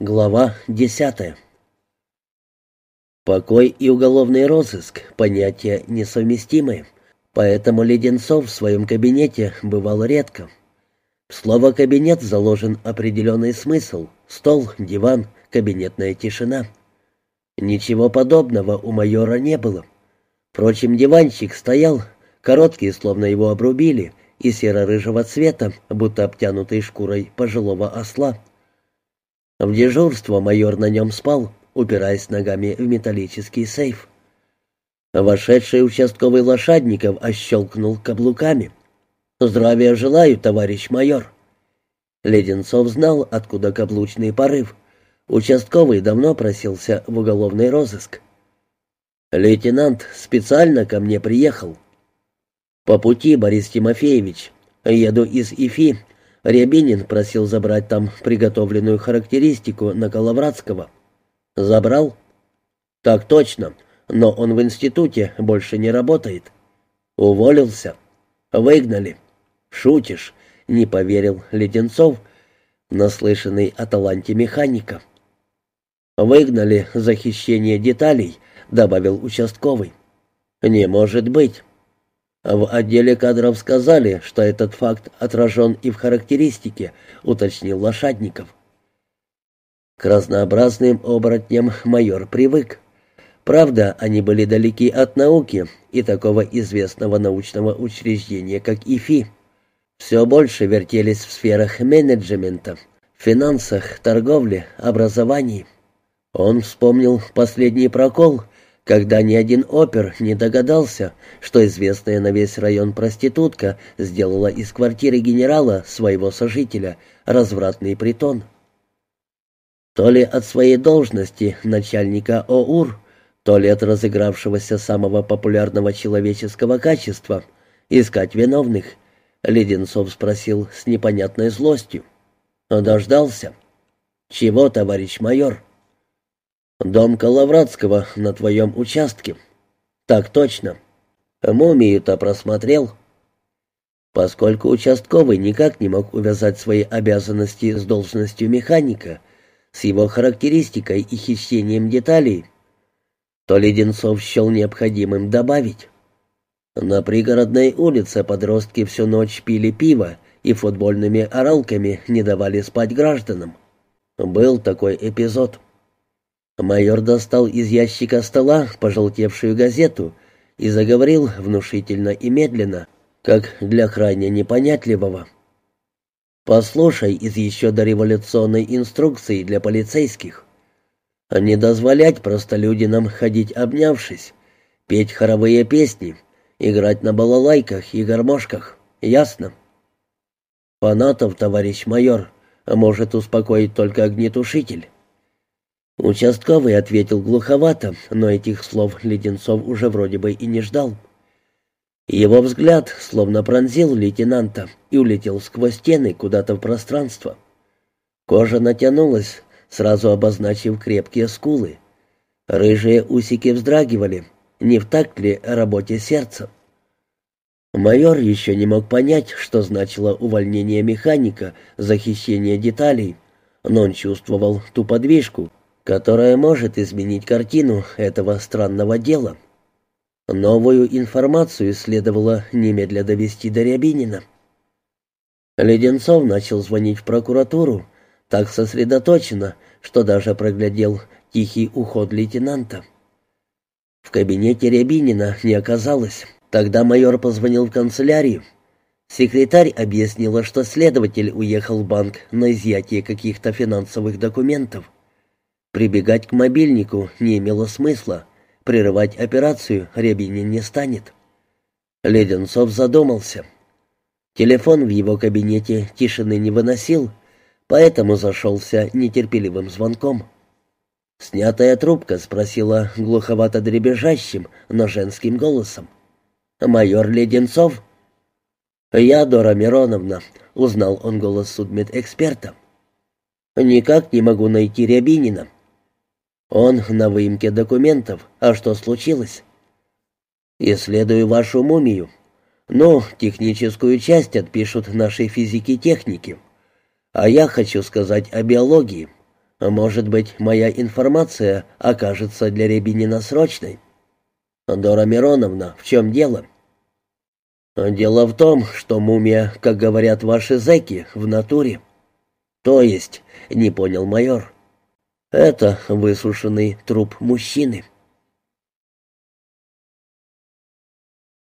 Глава десятая. Покой и уголовный розыск — понятия несовместимые, поэтому Леденцов в своем кабинете бывал редко. В слово «кабинет» заложен определенный смысл — стол, диван, кабинетная тишина. Ничего подобного у майора не было. Впрочем, диванчик стоял, короткий, словно его обрубили, и серо-рыжего цвета, будто обтянутый шкурой пожилого осла — в дежурство майор на нем спал, упираясь ногами в металлический сейф. Вошедший участковый Лошадников ощелкнул каблуками. «Здравия желаю, товарищ майор». Леденцов знал, откуда каблучный порыв. Участковый давно просился в уголовный розыск. «Лейтенант специально ко мне приехал». «По пути, Борис Тимофеевич. Еду из Ифи Рябинин просил забрать там приготовленную характеристику на Коловратского. Забрал? Так точно, но он в институте больше не работает. Уволился. Выгнали. Шутишь, не поверил Леденцов, наслышанный о таланте механика. Выгнали за хищение деталей, добавил участковый. Не может быть. В отделе кадров сказали, что этот факт отражен и в характеристике, уточнил Лошадников. К разнообразным оборотням майор привык. Правда, они были далеки от науки и такого известного научного учреждения, как ИФИ. Все больше вертелись в сферах менеджмента, финансах, торговле, образовании. Он вспомнил последний прокол — когда ни один опер не догадался, что известная на весь район проститутка сделала из квартиры генерала своего сожителя развратный притон. То ли от своей должности начальника ОУР, то ли от разыгравшегося самого популярного человеческого качества искать виновных, Леденцов спросил с непонятной злостью. «Дождался?» «Чего, товарищ майор?» «Дом Коловратского на твоем участке». «Так точно. Мумию-то просмотрел». Поскольку участковый никак не мог увязать свои обязанности с должностью механика, с его характеристикой и хищением деталей, то Леденцов счел необходимым добавить. На пригородной улице подростки всю ночь пили пиво и футбольными оралками не давали спать гражданам. Был такой эпизод. Майор достал из ящика стола пожелтевшую газету и заговорил внушительно и медленно, как для крайне непонятливого. «Послушай из еще дореволюционной инструкции для полицейских. Не дозволять простолюдинам ходить обнявшись, петь хоровые песни, играть на балалайках и гармошках. Ясно?» «Фанатов, товарищ майор, может успокоить только огнетушитель». Участковый ответил глуховато, но этих слов Леденцов уже вроде бы и не ждал. Его взгляд словно пронзил лейтенанта и улетел сквозь стены куда-то в пространство. Кожа натянулась, сразу обозначив крепкие скулы. Рыжие усики вздрагивали, не в такт ли работе сердца. Майор еще не мог понять, что значило увольнение механика за хищение деталей, но он чувствовал ту подвижку, которая может изменить картину этого странного дела. Новую информацию следовало немедля довести до Рябинина. Леденцов начал звонить в прокуратуру, так сосредоточенно, что даже проглядел тихий уход лейтенанта. В кабинете Рябинина не оказалось. Тогда майор позвонил в канцелярию. Секретарь объяснила, что следователь уехал в банк на изъятие каких-то финансовых документов. Прибегать к мобильнику не имело смысла. Прерывать операцию Рябинин не станет. Леденцов задумался. Телефон в его кабинете тишины не выносил, поэтому зашелся нетерпеливым звонком. Снятая трубка спросила глуховато дребезжащим, но женским голосом. «Майор Леденцов?» «Я, Дора Мироновна», — узнал он голос судмедэксперта. «Никак не могу найти Рябинина. «Он на выемке документов. А что случилось?» «Исследую вашу мумию. Ну, техническую часть отпишут нашей физики техники. А я хочу сказать о биологии. Может быть, моя информация окажется для Рябинина срочной? Дора Мироновна, в чем дело? Дело в том, что мумия, как говорят ваши зэки, в натуре. То есть, не понял майор. Это высушенный труп мужчины.